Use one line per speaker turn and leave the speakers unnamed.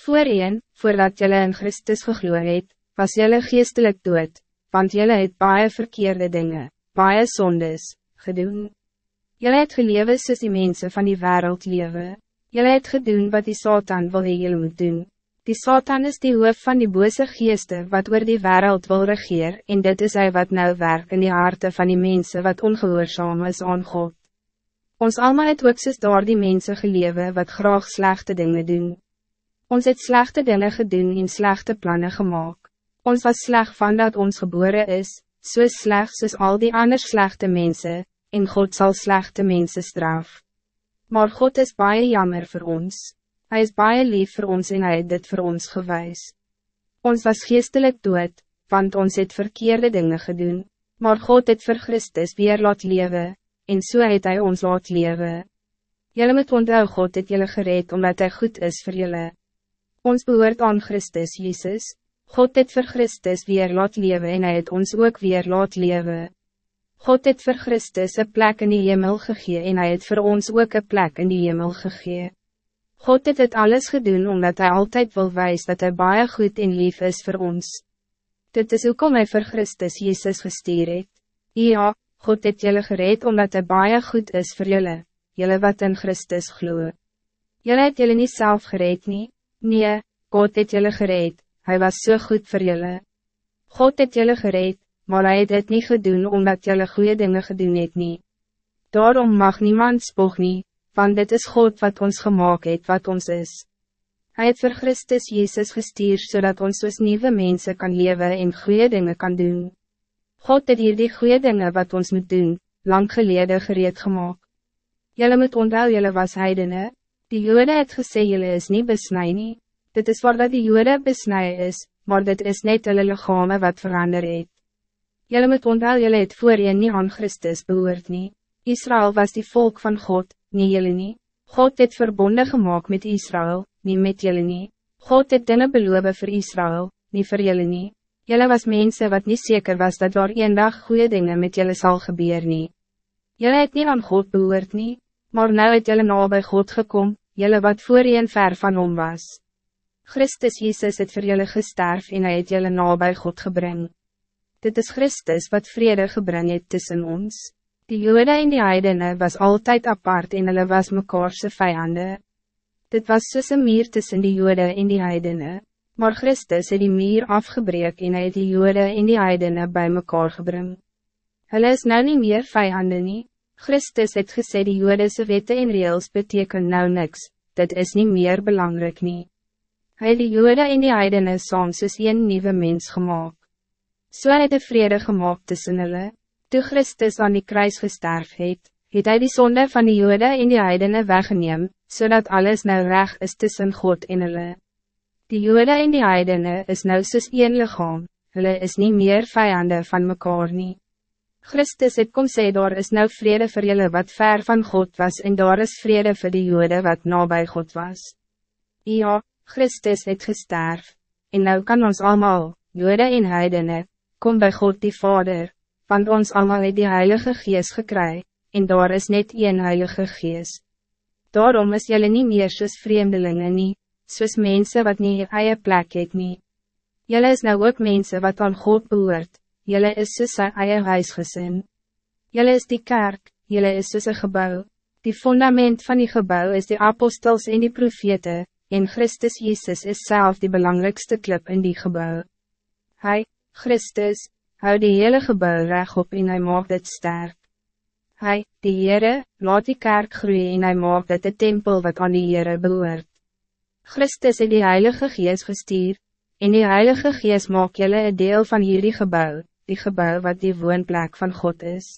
Voorheen, voordat jullie in Christus gegloeid het, was jullie geestelijk dood, want jullie het baie verkeerde dingen, baie zondes, gedoen. Jullie het gelewe soos die mensen van die wereld lewe. Jullie het gedoen wat die Satan wil hee jylle moet doen. Die Satan is die hoof van die bose geeste wat oor die wereld wil regeer en dit is hij wat nou werk in die harte van die mensen wat ongehoorzaam is aan God. Ons allemaal het ook soos daar die mense gelewe wat graag slechte dingen doen. Ons het slechte dingen gedoen en slechte plannen gemaakt. Ons was slecht van dat ons geboren is, so slecht soos al die ander slechte mensen, en God zal slechte mensen straf. Maar God is baie jammer voor ons. Hij is baie lief voor ons en hij het dit voor ons gewijs. Ons was geestelijk dood, want ons het verkeerde dingen gedaan. Maar God het voor Christus weer laat leven, en so het hij ons laat leven. Jullie moet onthou God het jullie gereed omdat hij goed is voor jullie. Ons behoort aan Christus Jezus. God het voor Christus weer laat leven en hij het ons ook weer laat leven. God het voor Christus een plek in die hemel gegee en hij het voor ons ook een plek in die hemel gegee. God het het alles gedaan omdat hij altijd wil wijs dat hij baie goed en lief is voor ons. Dit is ook hij voor Christus Jezus gestuur het. Ja, God het jullie gereed omdat hij baie goed is voor jullie, jullie wat in Christus gloeien. Jullie het jullie niet zelf gereed niet. Nee, God het jullie gereed, hij was zo so goed voor jullie. God het jullie gereed, maar hij het het niet gedaan omdat jullie goede dingen gedaan het niet. Daarom mag niemand spoog niet, want dit is God wat ons gemaakt het wat ons is. Hij het voor Christus Jezus gestuurd zodat ons soos nieuwe mensen kan leven en goede dingen kan doen. God het hier die goede dingen wat ons moet doen, lang geleden gereed gemaakt. Jullie moet onthou jullie was heidene, Die jode het gesê jylle is niet besnij nie. Dit is waar dat die jode besnij is, maar dit is net hulle lichame wat verander het. Jylle moet onthou jylle het voor je nie aan Christus behoort nie. Israël was die volk van God, nie jylle nie. God het verbonden gemaakt met Israël, niet met jylle nie. God het dinge beloof voor Israël, niet voor jylle nie. Jylle was mensen wat niet zeker was dat daar een dag goede dingen met jylle zal gebeuren nie. Jylle het niet aan God behoort nie, maar nou het jylle na bij God gekomen jelle wat voor een ver van hom was. Christus Jezus het voor jullie gesterf en hij het jullie na bij God gebring. Dit is Christus wat vrede gebring het tussen ons. Die Jode en die Heidene was altijd apart en hulle was mekaarse vijanden. Dit was soos een meer tussen die Jode en die Heidene, maar Christus het die meer afgebreek en hy het die Jode en die Heidene bij mekaar gebring. Hulle is nou niet meer vijanden nie, Christus het gesê die Joodse wette en reels beteken nou niks, dit is niet meer belangrijk nie. Hy die Jode en die Heidene saam soos een nieuwe mens gemaakt. So het de vrede gemaakt tussen hulle, toe Christus aan die kruis gesterf het, het hy die zonde van die Jode en die Heidene weggeneem, zodat alles nou recht is tussen God en hulle. Die Jode en die Heidene is nou soos een lichaam, hulle is niet meer vijanden van mekaar nie. Christus het kom sê daar is nou vrede voor jullie wat ver van God was en daar is vrede voor die Joden wat nabij God was. Ja, Christus het gesterf, en nou kan ons allemaal, Joden en Heidene, kom bij God die Vader, want ons allemaal het die Heilige Geest gekry, en daar is net een Heilige Geest. Daarom is jullie niet meer soos vreemdelingen nie, soos mense wat nie eie plek het nie. Jullie is nou ook mensen wat aan God behoort, Jelle is soos sy eie huisgesin. Jelle is die kerk, jelle is soos een gebouw. Die fundament van die gebouw is de apostels en die profete, en Christus Jezus is zelf die belangrijkste klip in die gebouw. Hij, Christus, hou die hele gebouw recht op en hij maakt het sterk. Hij, die Heere, laat die kerk groeien en hij maakt het de tempel wat aan die Heere behoort. Christus het die Heilige Geest gestuur, en die Heilige Geest maak jylle een deel van hierdie gebouw die gebouw wat die woonplek van God is.